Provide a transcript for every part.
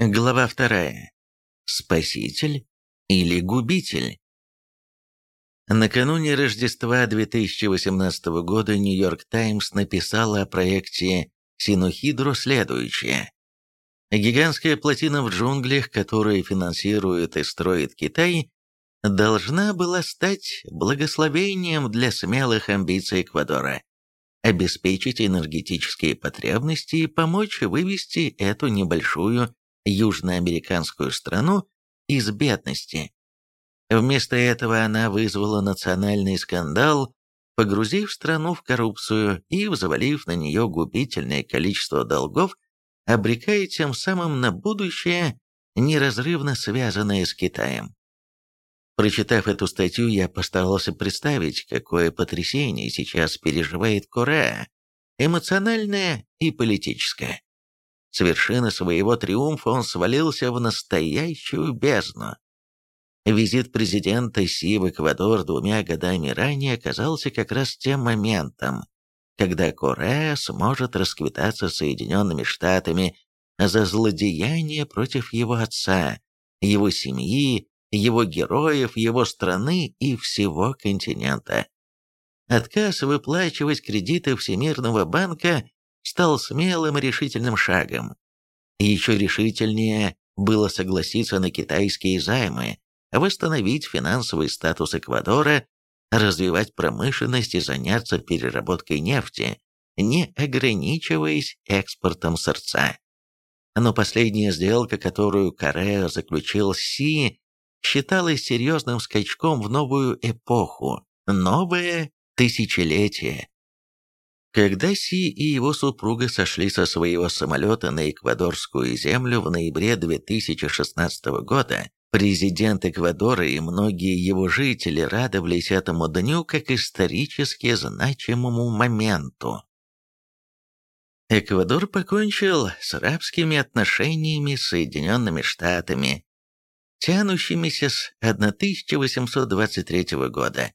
Глава вторая. Спаситель или губитель? Накануне Рождества 2018 года «Нью-Йорк Таймс» написала о проекте Синухидро следующее. Гигантская плотина в джунглях, которую финансирует и строит Китай, должна была стать благословением для смелых амбиций Эквадора, обеспечить энергетические потребности и помочь вывести эту небольшую южноамериканскую страну из бедности. Вместо этого она вызвала национальный скандал, погрузив страну в коррупцию и взвалив на нее губительное количество долгов, обрекая тем самым на будущее, неразрывно связанное с Китаем. Прочитав эту статью, я постарался представить, какое потрясение сейчас переживает Корея, эмоциональное и политическое. С вершины своего триумфа он свалился в настоящую бездну. Визит президента Си в Эквадор двумя годами ранее оказался как раз тем моментом, когда Корея сможет расквитаться Соединенными Штатами за злодеяние против его отца, его семьи, его героев, его страны и всего континента. Отказ выплачивать кредиты Всемирного банка стал смелым и решительным шагом. Еще решительнее было согласиться на китайские займы, восстановить финансовый статус Эквадора, развивать промышленность и заняться переработкой нефти, не ограничиваясь экспортом сырца. Но последняя сделка, которую Корея заключил с Си, считалась серьезным скачком в новую эпоху, новое тысячелетие. Когда Си и его супруга сошли со своего самолета на эквадорскую землю в ноябре 2016 года, президент Эквадора и многие его жители радовались этому дню как исторически значимому моменту. Эквадор покончил с рабскими отношениями с Соединенными Штатами, тянущимися с 1823 года,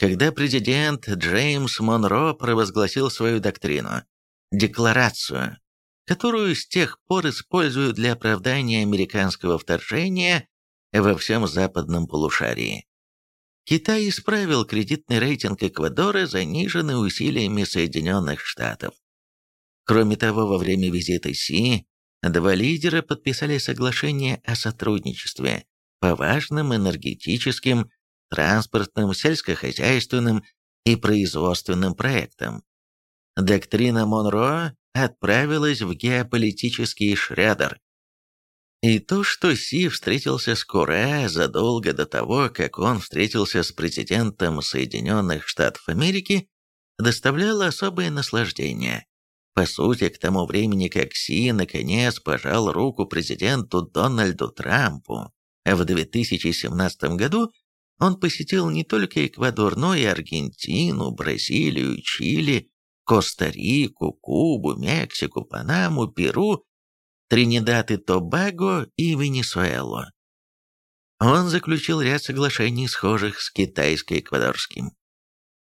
когда президент Джеймс Монро провозгласил свою доктрину – декларацию, которую с тех пор используют для оправдания американского вторжения во всем западном полушарии. Китай исправил кредитный рейтинг Эквадора, заниженный усилиями Соединенных Штатов. Кроме того, во время визита Си два лидера подписали соглашение о сотрудничестве по важным энергетическим транспортным, сельскохозяйственным и производственным проектам. Доктрина Монро отправилась в геополитический шредер. И то, что Си встретился с Куре задолго до того, как он встретился с президентом Соединенных Штатов Америки, доставляло особое наслаждение. По сути, к тому времени, как Си наконец пожал руку президенту Дональду Трампу в 2017 году, он посетил не только Эквадор, но и Аргентину, Бразилию, Чили, Коста-Рику, Кубу, Мексику, Панаму, Перу, Тринидад и Тобаго и Венесуэлу. Он заключил ряд соглашений, схожих с китайско-эквадорским.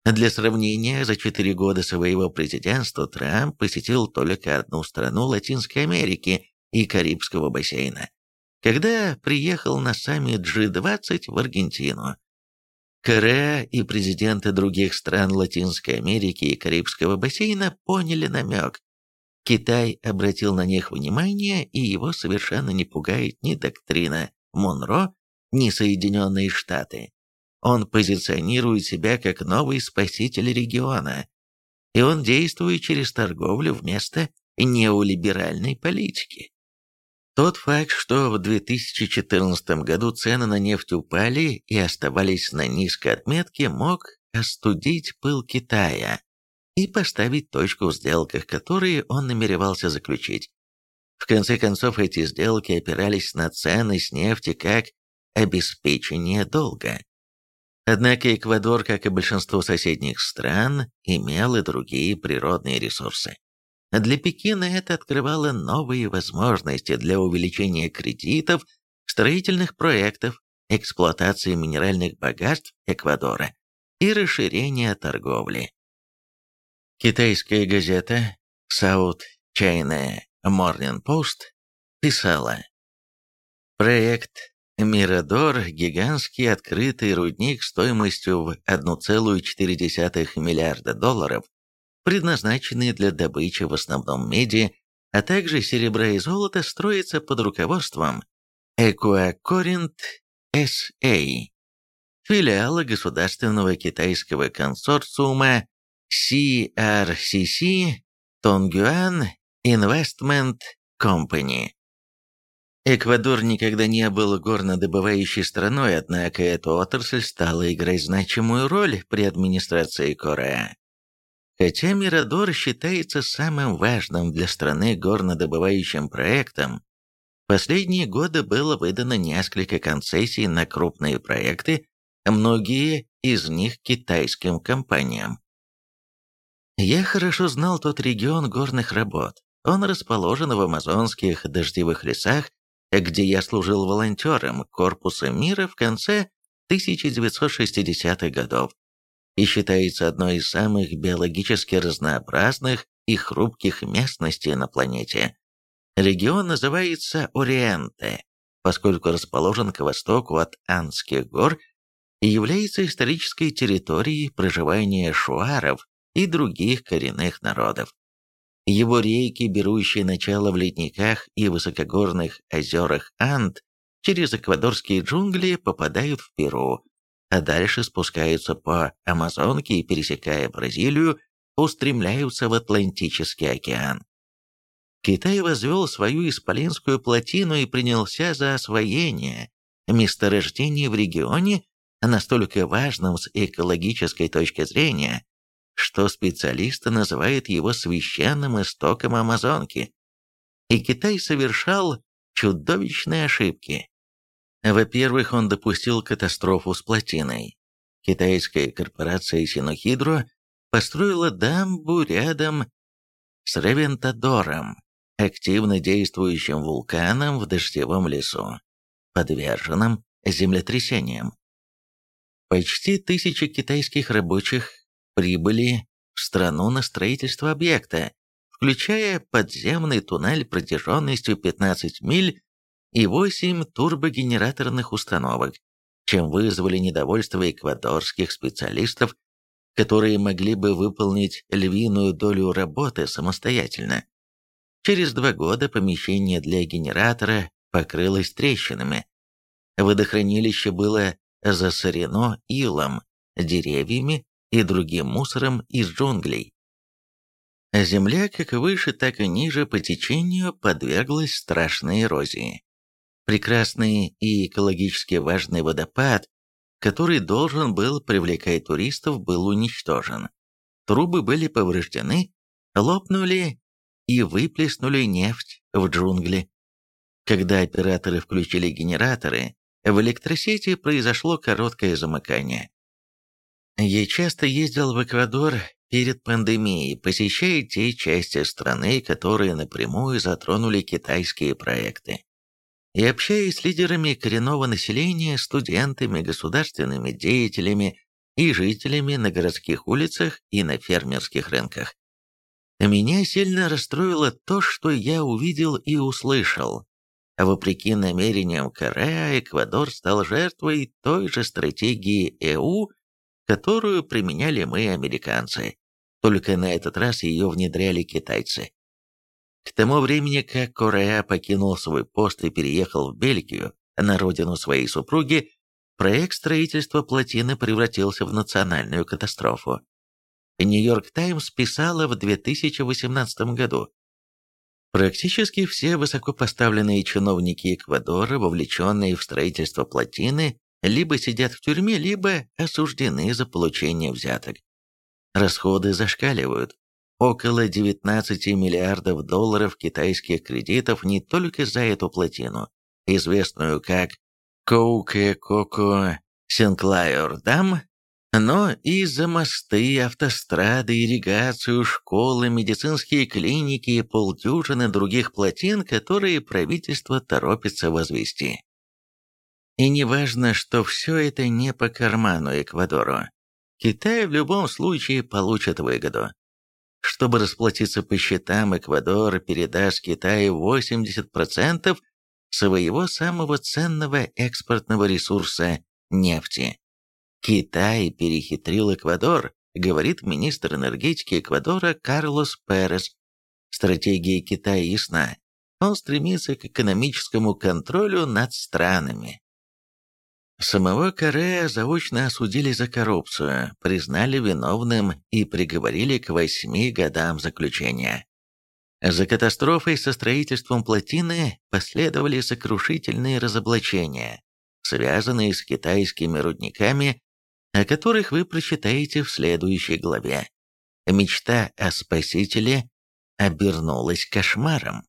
Для сравнения, за четыре года своего президентства Трамп посетил только одну страну Латинской Америки и Карибского бассейна когда приехал на саммит G20 в Аргентину. Корея и президенты других стран Латинской Америки и Карибского бассейна поняли намек. Китай обратил на них внимание, и его совершенно не пугает ни доктрина Монро, ни Соединенные Штаты. Он позиционирует себя как новый спаситель региона, и он действует через торговлю вместо неолиберальной политики. Тот факт, что в 2014 году цены на нефть упали и оставались на низкой отметке, мог остудить пыл Китая и поставить точку в сделках, которые он намеревался заключить. В конце концов, эти сделки опирались на цены с нефти как обеспечение долга. Однако Эквадор, как и большинство соседних стран, имел и другие природные ресурсы. Для Пекина это открывало новые возможности для увеличения кредитов, строительных проектов, эксплуатации минеральных богатств Эквадора и расширения торговли. Китайская газета South China Morning Post писала, Проект Мирадор – гигантский открытый рудник стоимостью в 1,4 миллиарда долларов, предназначенный для добычи в основном меди, а также серебра и золота, строится под руководством Экуакоринт S.A., филиала государственного китайского консорциума CRCC Tongguan Investment Company. Эквадор никогда не был горнодобывающей страной, однако эта отрасль стала играть значимую роль при администрации Корея. Хотя Мирадор считается самым важным для страны горнодобывающим проектом, последние годы было выдано несколько концессий на крупные проекты, многие из них китайским компаниям. Я хорошо знал тот регион горных работ. Он расположен в амазонских дождевых лесах, где я служил волонтером Корпуса мира в конце 1960-х годов и считается одной из самых биологически разнообразных и хрупких местностей на планете. Регион называется Ориенте, поскольку расположен к востоку от Андских гор и является исторической территорией проживания шуаров и других коренных народов. Его реки, берущие начало в ледниках и высокогорных озерах Анд, через эквадорские джунгли попадают в Перу, а дальше спускаются по Амазонке и, пересекая Бразилию, устремляются в Атлантический океан. Китай возвел свою Исполинскую плотину и принялся за освоение месторождений в регионе, настолько важном с экологической точки зрения, что специалисты называют его священным истоком Амазонки. И Китай совершал чудовищные ошибки. Во-первых, он допустил катастрофу с плотиной. Китайская корпорация Синохидро построила дамбу рядом с Ревентадором, активно действующим вулканом в дождевом лесу, подверженным землетрясениям. Почти тысяча китайских рабочих прибыли в страну на строительство объекта, включая подземный туннель протяженностью 15 миль и 8 турбогенераторных установок, чем вызвали недовольство эквадорских специалистов, которые могли бы выполнить львиную долю работы самостоятельно. Через два года помещение для генератора покрылось трещинами. Водохранилище было засорено илом, деревьями и другим мусором из джунглей. Земля как выше, так и ниже по течению подверглась страшной эрозии прекрасный и экологически важный водопад, который должен был привлекать туристов, был уничтожен. Трубы были повреждены, лопнули и выплеснули нефть в джунгли. Когда операторы включили генераторы, в электросети произошло короткое замыкание. Я часто ездил в Эквадор перед пандемией, посещая те части страны, которые напрямую затронули китайские проекты и общаясь с лидерами коренного населения, студентами, государственными деятелями и жителями на городских улицах и на фермерских рынках. Меня сильно расстроило то, что я увидел и услышал. Вопреки намерениям Корея, Эквадор стал жертвой той же стратегии ЭУ, которую применяли мы, американцы. Только на этот раз ее внедряли китайцы. К тому времени, как Корея покинул свой пост и переехал в Бельгию, на родину своей супруги, проект строительства плотины превратился в национальную катастрофу. Нью-Йорк Таймс писала в 2018 году. Практически все высокопоставленные чиновники Эквадора, вовлеченные в строительство плотины, либо сидят в тюрьме, либо осуждены за получение взяток. Расходы зашкаливают, около 19 миллиардов долларов китайских кредитов не только за эту плотину, известную как Коуке-Коко Синклайор-Дам, но и за мосты, автострады, ирригацию, школы, медицинские клиники и полдюжины других плотин, которые правительство торопится возвести. И не важно, что все это не по карману Эквадору. Китай в любом случае получит выгоду. Чтобы расплатиться по счетам, Эквадор передаст Китаю 80% своего самого ценного экспортного ресурса – нефти. Китай перехитрил Эквадор, говорит министр энергетики Эквадора Карлос Перес. Стратегия Китая ясна. Он стремится к экономическому контролю над странами. Самого Корея заочно осудили за коррупцию, признали виновным и приговорили к восьми годам заключения. За катастрофой со строительством плотины последовали сокрушительные разоблачения, связанные с китайскими рудниками, о которых вы прочитаете в следующей главе. Мечта о спасителе обернулась кошмаром.